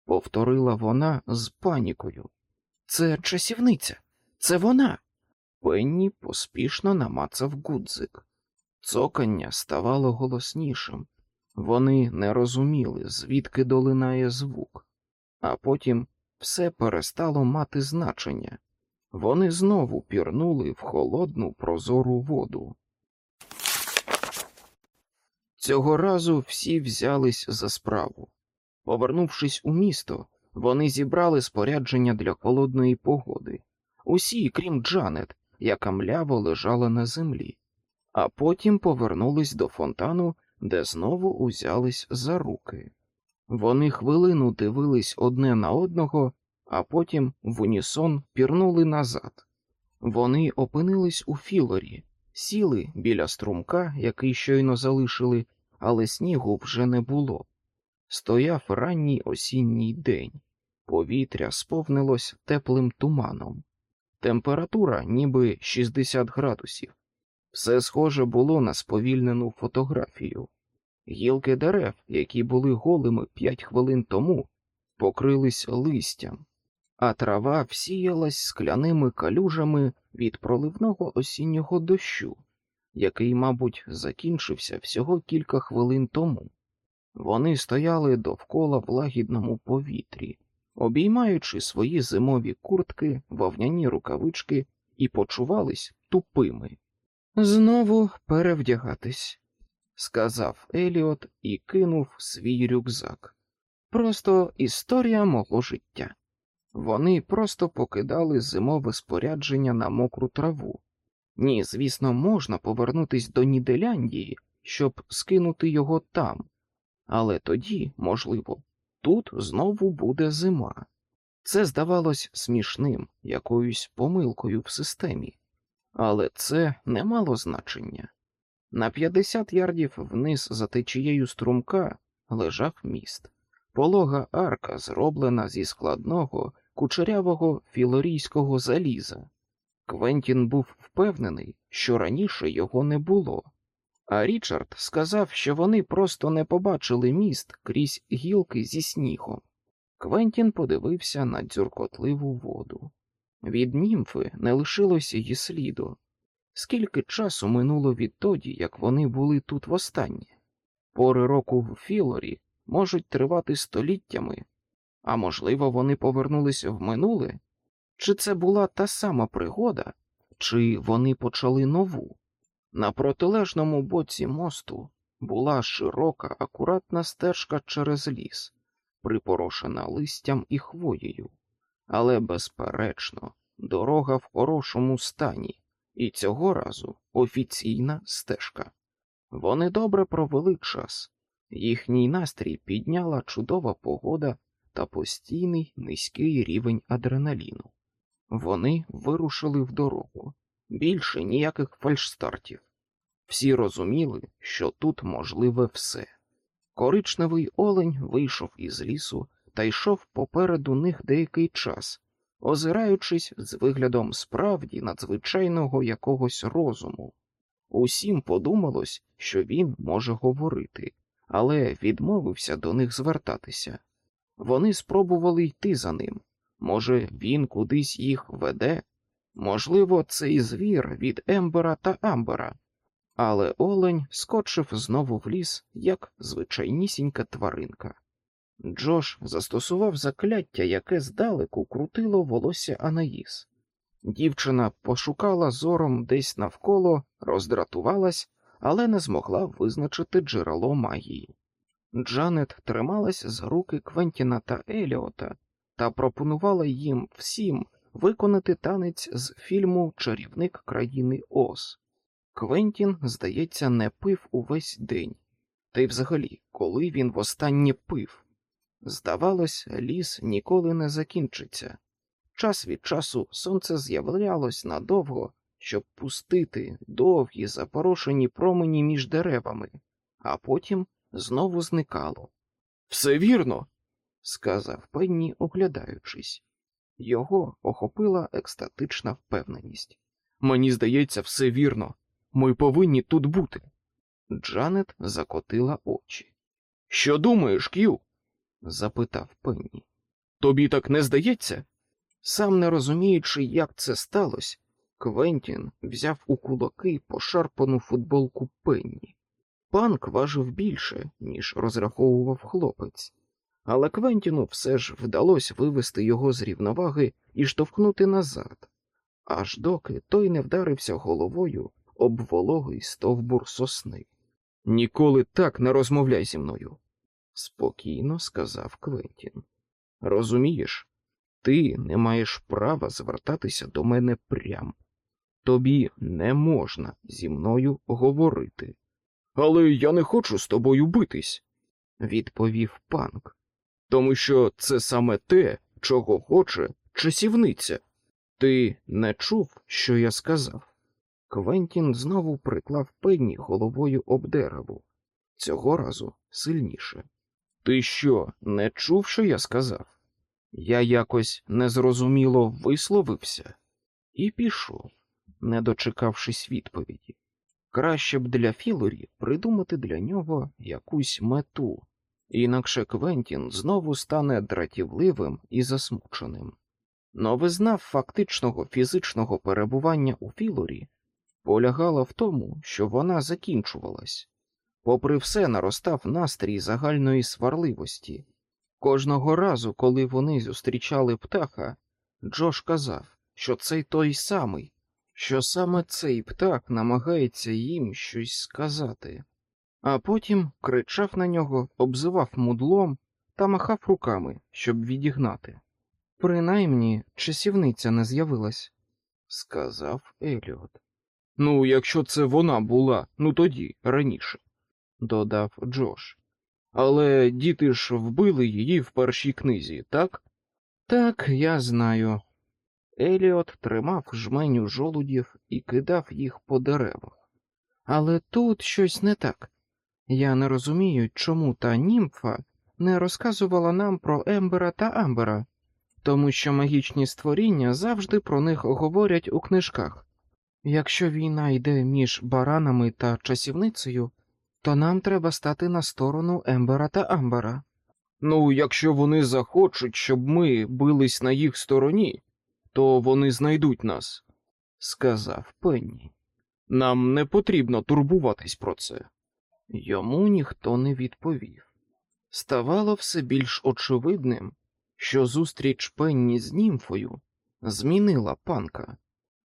повторила вона з панікою. Це часівниця, це вона. Пенні поспішно намацав гудзик. Цокання ставало голоснішим. Вони не розуміли, звідки долинає звук, а потім все перестало мати значення. Вони знову пірнули в холодну прозору воду. Цього разу всі взялись за справу. Повернувшись у місто, вони зібрали спорядження для холодної погоди, усі, крім Джанет, яка мляво лежала на землі, а потім повернулись до фонтану, де знову узялись за руки. Вони хвилину дивились одне на одного, а потім в унісон пірнули назад. Вони опинились у філорі, сіли біля струмка, який щойно залишили, але снігу вже не було. Стояв ранній осінній день, повітря сповнилось теплим туманом, температура ніби 60 градусів. Все схоже було на сповільнену фотографію. Гілки дерев, які були голими п'ять хвилин тому, покрились листям, а трава всіялась скляними калюжами від проливного осіннього дощу, який, мабуть, закінчився всього кілька хвилин тому. Вони стояли довкола в лагідному повітрі, обіймаючи свої зимові куртки, вовняні рукавички і почувались тупими. Знову перевдягатись, сказав Еліот і кинув свій рюкзак. Просто історія мого життя. Вони просто покидали зимове спорядження на мокру траву. Ні, звісно, можна повернутись до Ніделяндії, щоб скинути його там, але тоді, можливо, тут знову буде зима. Це здавалось смішним, якоюсь помилкою в системі, але це не мало значення. На 50 ярдів вниз за течією струмка лежав міст, полога арка, зроблена зі складного кучерявого філорійського заліза. Квентін був впевнений, що раніше його не було, а Річард сказав, що вони просто не побачили міст крізь гілки зі снігом. Квентін подивився на дзюркотливу воду. Від німфи не лишилося її сліду. Скільки часу минуло відтоді, як вони були тут востаннє? Пори року в Філорі можуть тривати століттями, а можливо, вони повернулися в минуле? Чи це була та сама пригода, чи вони почали нову? На протилежному боці мосту була широка, акуратна стежка через ліс, припорошена листям і хвоєю, але, безперечно, дорога в хорошому стані, і цього разу офіційна стежка. Вони добре провели час, їхній настрій підняла чудова погода та постійний низький рівень адреналіну. Вони вирушили в дорогу, більше ніяких фальшстартів. Всі розуміли, що тут можливе все. Коричневий олень вийшов із лісу та йшов попереду них деякий час, озираючись з виглядом справді надзвичайного якогось розуму. Усім подумалось, що він може говорити, але відмовився до них звертатися. Вони спробували йти за ним. Може, він кудись їх веде? Можливо, цей звір від Ембера та Амбера. Але олень скочив знову в ліс, як звичайнісінька тваринка. Джош застосував закляття, яке здалеку крутило волосся Анаїс. Дівчина пошукала зором десь навколо, роздратувалась, але не змогла визначити джерело магії. Джанет трималась за руки Квентіна та Еліота та пропонувала їм всім виконати танець з фільму Чарівник країни Оз. Квентін, здається, не пив увесь день, та й взагалі, коли він востаннє пив. Здавалось, ліс ніколи не закінчиться. Час від часу сонце з'являлось надовго, щоб пустити довгі запорошені промені між деревами, а потім знову зникало. Все вірно, сказав Пенні, оглядаючись. Його охопила екстатична впевненість. Мені здається, все вірно. Ми повинні тут бути. Джанет закотила очі. Що думаєш, К'ю? запитав Пенні. Тобі так не здається? Сам не розуміючи, як це сталося, Квентін взяв у кулаки пошарпану футболку Пенні. Панк важив більше, ніж розраховував хлопець, але Квентіну все ж вдалося вивести його з рівноваги і штовхнути назад, аж доки той не вдарився головою об вологий стовбур сосни. Ніколи так не розмовляй зі мною, спокійно сказав Квентін. Розумієш, ти не маєш права звертатися до мене прямо. Тобі не можна зі мною говорити. Але я не хочу з тобою битись, відповів панк, тому що це саме те, чого хоче часівниця. Ти не чув, що я сказав? Квентін знову приклав пенні головою об дереву, цього разу сильніше. Ти що, не чув, що я сказав? Я якось незрозуміло висловився і пішов, не дочекавшись відповіді. Краще б для Філорі придумати для нього якусь мету, інакше Квентін знову стане дратівливим і засмученим. Новизна фактичного фізичного перебування у Філорі полягала в тому, що вона закінчувалась. Попри все, наростав настрій загальної сварливості. Кожного разу, коли вони зустрічали птаха, Джош казав, що цей той самий, що саме цей птах намагається їм щось сказати, а потім кричав на нього, обзивав мудлом та махав руками, щоб відігнати. Принаймні, часівниця не з'явилась, сказав Еліот. Ну, якщо це вона була, ну тоді, раніше, додав Джош. Але діти ж вбили її в першій книзі, так? Так, я знаю. Еліот тримав жменю жолудів і кидав їх по деревах. Але тут щось не так. Я не розумію, чому та німфа не розказувала нам про Ембера та Амбера, тому що магічні створіння завжди про них говорять у книжках. Якщо війна йде між баранами та часівницею, то нам треба стати на сторону Ембера та Амбера. Ну, якщо вони захочуть, щоб ми бились на їх стороні, то вони знайдуть нас, сказав Пенні. Нам не потрібно турбуватись про це. Йому ніхто не відповів. Ставало все більш очевидним, що зустріч Пенні з німфою змінила панка.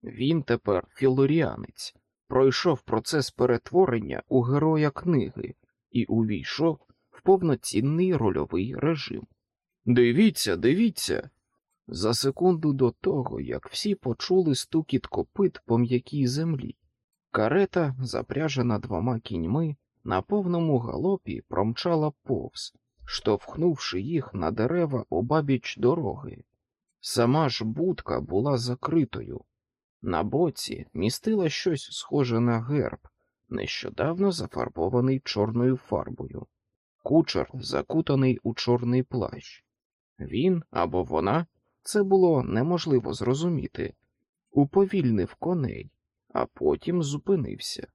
Він тепер філоріанець, пройшов процес перетворення у героя книги і увійшов в повноцінний рольовий режим. Дивіться, дивіться. За секунду до того, як всі почули стукіт копит по м'якій землі, карета, запряжена двома кіньми, на повному галопі промчала повз, штовхнувши їх на дерева обабіч дороги. Сама ж будка була закритою. На боці містила щось схоже на герб, нещодавно зафарбований чорною фарбою. Кучер закутаний у чорний плащ. Він або вона, це було неможливо зрозуміти, уповільнив коней, а потім зупинився.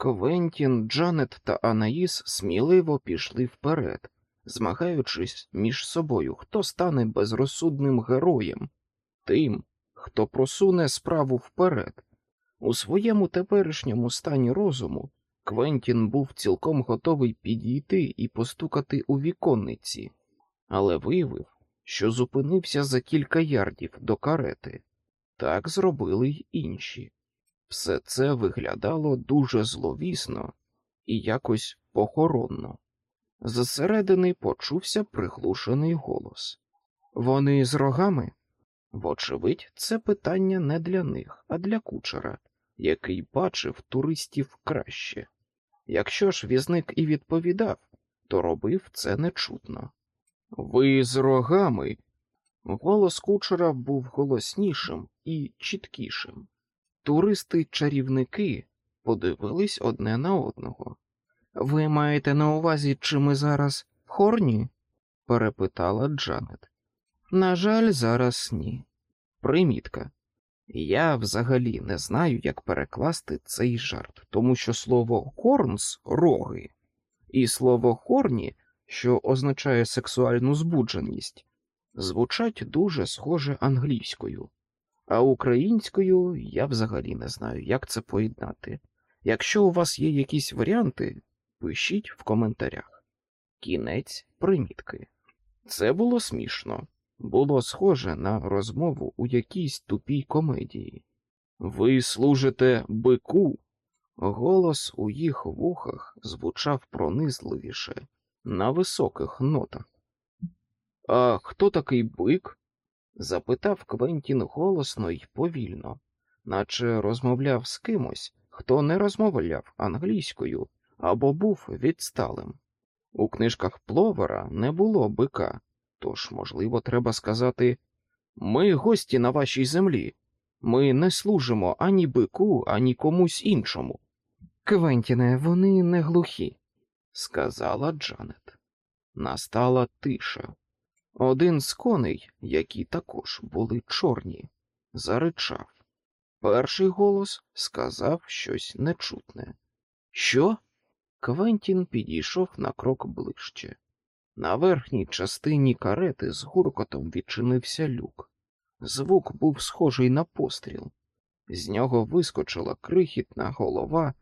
Квентін, Джанет та Анаїс сміливо пішли вперед, змагаючись між собою, хто стане безрозсудним героєм, тим, хто просуне справу вперед. У своєму теперішньому стані розуму Квентін був цілком готовий підійти і постукати у віконниці, але виявив, що зупинився за кілька ярдів до карети. Так зробили й інші. Все це виглядало дуже зловісно і якось похоронно. Зсередини почувся приглушений голос. Вони з рогами? Вочевидь, це питання не для них, а для кучера, який бачив туристів краще. Якщо ж візник і відповідав, то робив це нечутно. Ви з рогами. Голос кучера був голоснішим і чіткішим. Туристи-чарівники подивились одне на одного. Ви маєте на увазі, чи ми зараз хорні? перепитала Джанет. На жаль, зараз ні. Примітка. Я взагалі не знаю, як перекласти цей жарт, тому що слово хорнс роги, і слово хорні, що означає сексуальну збудженість, звучать дуже схоже англійською, а українською я взагалі не знаю, як це поєднати. Якщо у вас є якісь варіанти, пишіть в коментарях. Кінець примітки. Це було смішно було схоже на розмову у якійсь тупій комедії. Ви служите бику. Голос у їх вухах звучав пронизливіше, на високих нотах. А хто такий бик? Запитав Квентін голосно й повільно, наче розмовляв з кимось, хто не розмовляв англійською або був відсталим. У книжках Пловера не було бика, Тож, можливо, треба сказати ми гості на вашій землі, ми не служимо ані бику, ані комусь іншому. Квентіне, вони не глухі, сказала Джанет. Настала тиша. Один з коней, які також були чорні, заричав. Перший голос сказав щось нечутне. Що? Квентін підійшов на крок ближче. На верхній частині карети з гуркотом відчинився люк. Звук був схожий на постріл. З нього вискочила крихітна голова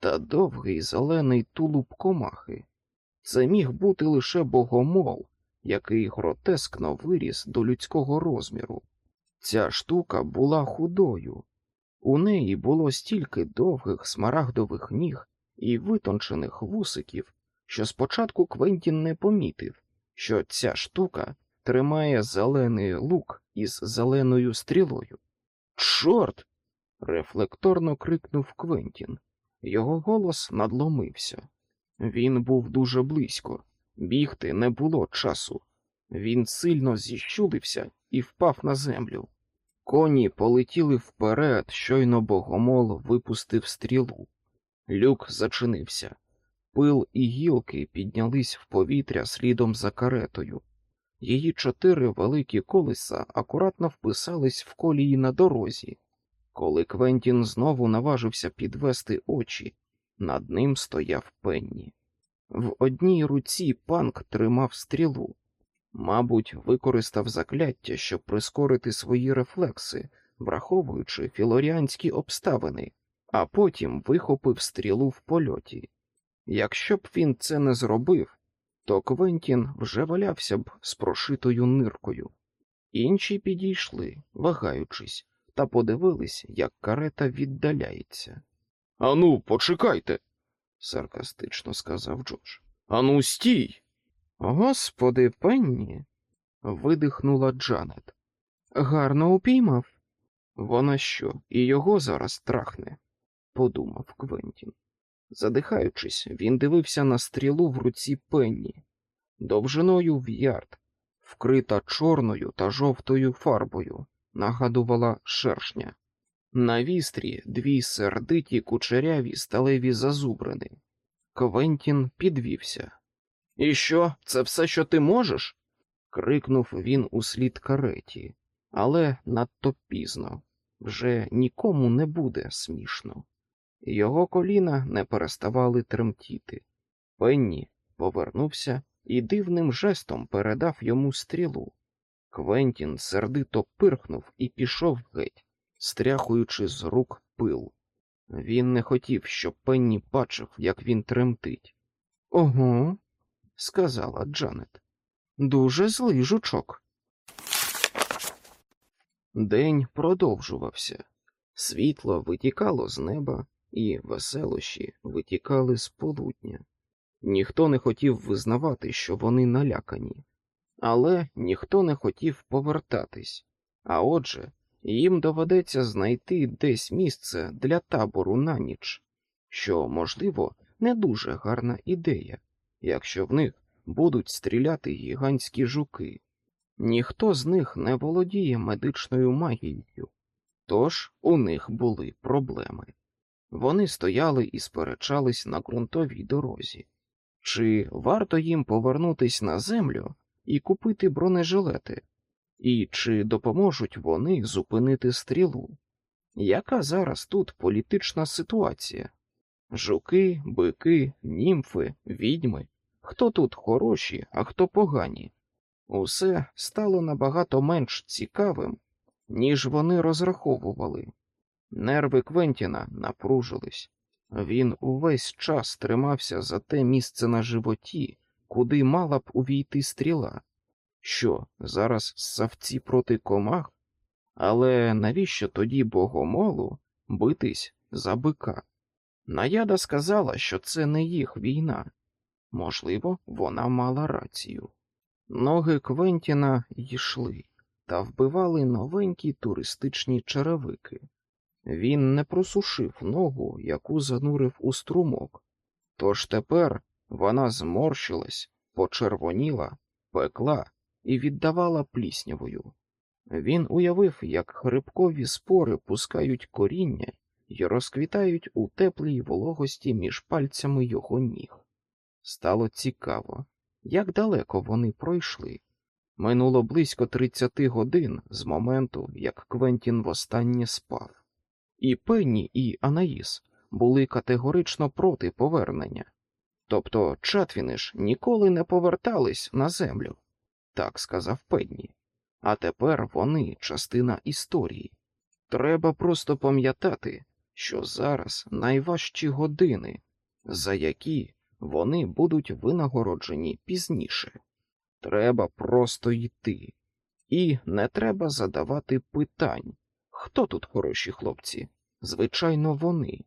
та довгий зелений тулуб комахи. Це міг бути лише богомол, який гротескно виріс до людського розміру. Ця штука була худою. У неї було стільки довгих смарагдових ніг і витончених вусиків, що спочатку Квентін не помітив, що ця штука тримає зелений лук із зеленою стрілою. Чорт! рефлекторно крикнув Квентін. Його голос надломився. Він був дуже близько, бігти не було часу. Він сильно зіщулився і впав на землю. Коні полетіли вперед, щойно богомол випустив стрілу. Люк зачинився. Пил і гілки піднялись в повітря слідом за каретою. Її чотири великі колеса акуратно вписались в колії на дорозі. Коли Квентін знову наважився підвести очі, над ним стояв пенні. В одній руці панк тримав стрілу. Мабуть, використав закляття, щоб прискорити свої рефлекси, враховуючи філоріанські обставини, а потім вихопив стрілу в польоті. Якщо б він це не зробив, то Квентін вже валявся б з прошитою ниркою. Інші підійшли, вагаючись, та подивились, як карета віддаляється. Ану, почекайте, саркастично сказав Джордж. Ану, стій. Господи, пенні. видихнула Джанет. Гарно упіймав. Вона що, і його зараз трахне, подумав Квентін. Задихаючись, він дивився на стрілу в руці пенні, довжиною в ярд, вкрита чорною та жовтою фарбою, нагадувала шершня. На вістрі дві сердиті кучеряві сталеві зазубрини. Квентін підвівся. І що, це все, що ти можеш? крикнув він услід кареті, але надто пізно вже нікому не буде смішно. Його коліна не переставали тремтіти. Пенні повернувся і дивним жестом передав йому стрілу. Квентін сердито пирхнув і пішов геть, стряхуючи з рук пил. Він не хотів, щоб Пенні бачив, як він тремтить. Ого, сказала Джанет. Дуже злий жучок. День продовжувався. Світло витікало з неба, і веселощі витікали з полудня. Ніхто не хотів визнавати, що вони налякані, але ніхто не хотів повертатись, а отже, їм доведеться знайти десь місце для табору на ніч, що, можливо, не дуже гарна ідея, якщо в них будуть стріляти гігантські жуки. Ніхто з них не володіє медичною магією, тож у них були проблеми. Вони стояли і сперечались на ґрунтовій дорозі. Чи варто їм повернутись на землю і купити бронежилети? І чи допоможуть вони зупинити стрілу? Яка зараз тут політична ситуація? Жуки, бики, німфи, відьми, хто тут хороші, а хто погані? Усе стало набагато менш цікавим, ніж вони розраховували. Нерви Квентіна напружились. Він увесь час тримався за те місце на животі, куди мала б увійти стріла. Що, зараз савці проти комах? Але навіщо тоді богомолу битись за бика? Наяда сказала, що це не їх війна. Можливо, вона мала рацію. Ноги Квентіна йшли та вбивали новенькі туристичні черевики. Він не просушив ногу, яку занурив у струмок, тож тепер вона зморщилась, почервоніла, пекла і віддавала пліснявою. Він уявив, як хрипкові спори пускають коріння і розквітають у теплій вологості між пальцями його ніг. Стало цікаво, як далеко вони пройшли. Минуло близько тридцяти годин з моменту, як Квентін востаннє спав. І Пенні, і Анаїс були категорично проти повернення. Тобто Чатвіни ж ніколи не повертались на землю, так сказав Пенні. А тепер вони частина історії. Треба просто пам'ятати, що зараз найважчі години, за які вони будуть винагороджені пізніше. Треба просто йти, і не треба задавати питань, хто тут хороші хлопці? Звичайно, вони,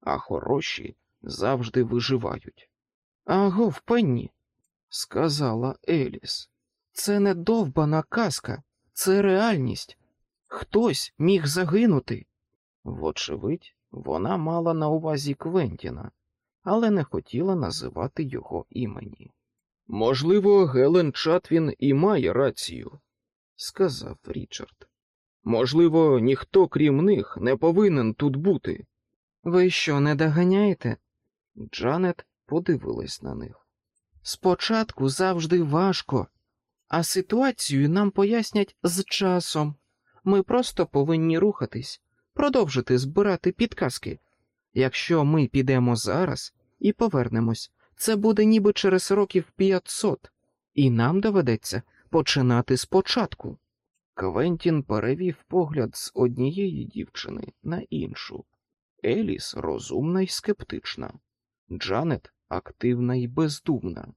а хороші завжди виживають. Агов, пенні, сказала Еліс, це не довбана казка, це реальність. Хтось міг загинути. Вочевидь, вона мала на увазі Квентіна, але не хотіла називати його імені. Можливо, Гелен Чатвін і має рацію, сказав Річард. Можливо, ніхто крім них не повинен тут бути. Ви що, не доганяєте? Джанет подивилась на них. Спочатку завжди важко, а ситуацію нам пояснять з часом. Ми просто повинні рухатись, продовжити збирати підказки. Якщо ми підемо зараз і повернемось, це буде ніби через років п'ятсот, і нам доведеться починати спочатку. Квентін перевів погляд з однієї дівчини на іншу. Еліс розумна й скептична, Джанет активна й бездумна.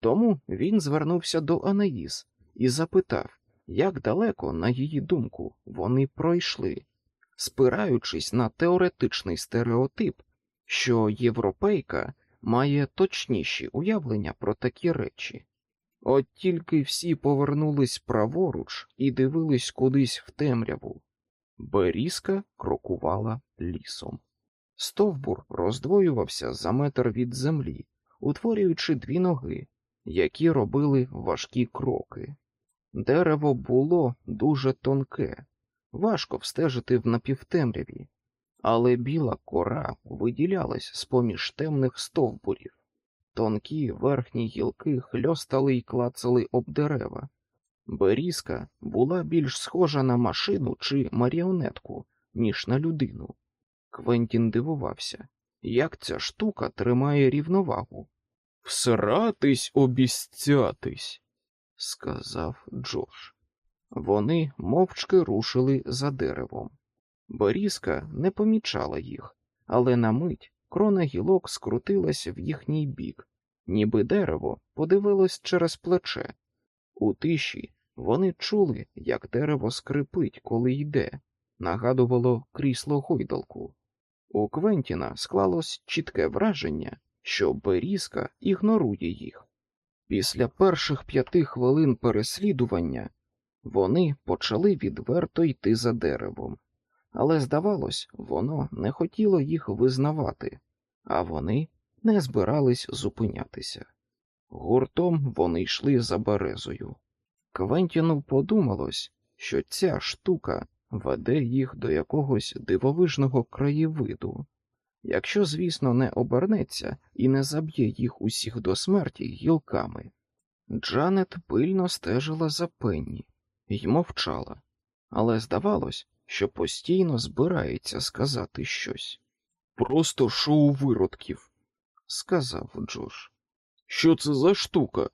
Тому він звернувся до Анаїс і запитав, як далеко, на її думку, вони пройшли, спираючись на теоретичний стереотип, що європейка має точніші уявлення про такі речі. От тільки всі повернулись праворуч і дивились кудись в темряву. Берізка крокувала лісом. Стовбур роздвоювався за метр від землі, утворюючи дві ноги, які робили важкі кроки. Дерево було дуже тонке, важко встежити в напівтемряві, але біла кора виділялась з поміж темних стовбурів. Тонкі верхні гілки хльостали й клацали об дерева. Берізка була більш схожа на машину чи маріонетку, ніж на людину. Квентін дивувався, як ця штука тримає рівновагу. Всратись, обіцятись, сказав Джош. Вони мовчки рушили за деревом. Борізка не помічала їх, але на мить крона гілок скрутилась в їхній бік, ніби дерево подивилось через плече. У тиші вони чули, як дерево скрипить, коли йде, нагадувало крісло гойдалку. У Квентіна склалось чітке враження, що Берізка ігнорує їх. Після перших п'яти хвилин переслідування вони почали відверто йти за деревом, але, здавалось, воно не хотіло їх визнавати, а вони не збирались зупинятися. Гуртом вони йшли за березою. Квентіну подумалось, що ця штука веде їх до якогось дивовижного краєвиду, якщо, звісно, не обернеться і не заб'є їх усіх до смерті гілками. Джанет пильно стежила за пенні й мовчала, але здавалось, що постійно збирається сказати щось. Просто шоу виродків, сказав Джош. Що це за штука?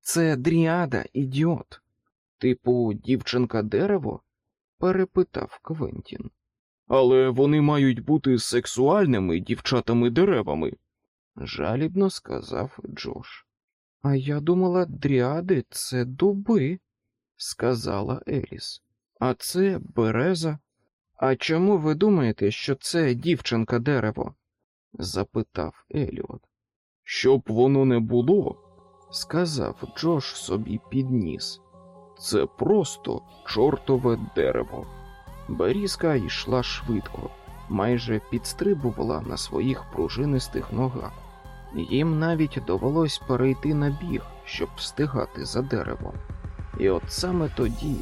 Це дріада, ідіот. Типу, дівчинка дерево? перепитав Квентін. Але вони мають бути сексуальними дівчатами деревами, жалібно сказав Джош. А я думала, дріади це дуби, сказала Еліс. А це береза. А чому ви думаєте, що це дівчинка дерево? запитав Еліот. Щоб воно не було, сказав Джош собі підніс. Це просто чортове дерево. Берізка йшла швидко, майже підстрибувала на своїх пружинистих ногах. Їм навіть довелось перейти на біг, щоб встигати за деревом. І от саме тоді,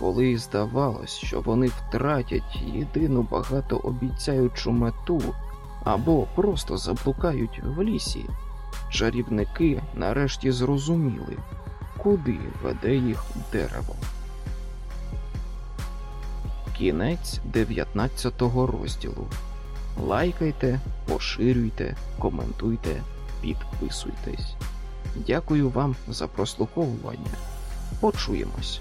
коли здавалось, що вони втратять єдину багатообіцяючу мету або просто заблукають в лісі, чарівники нарешті зрозуміли, куди веде їх дерево. Кінець 19 розділу. Лайкайте, поширюйте, коментуйте, підписуйтесь. Дякую вам за прослуховування. Почуємось.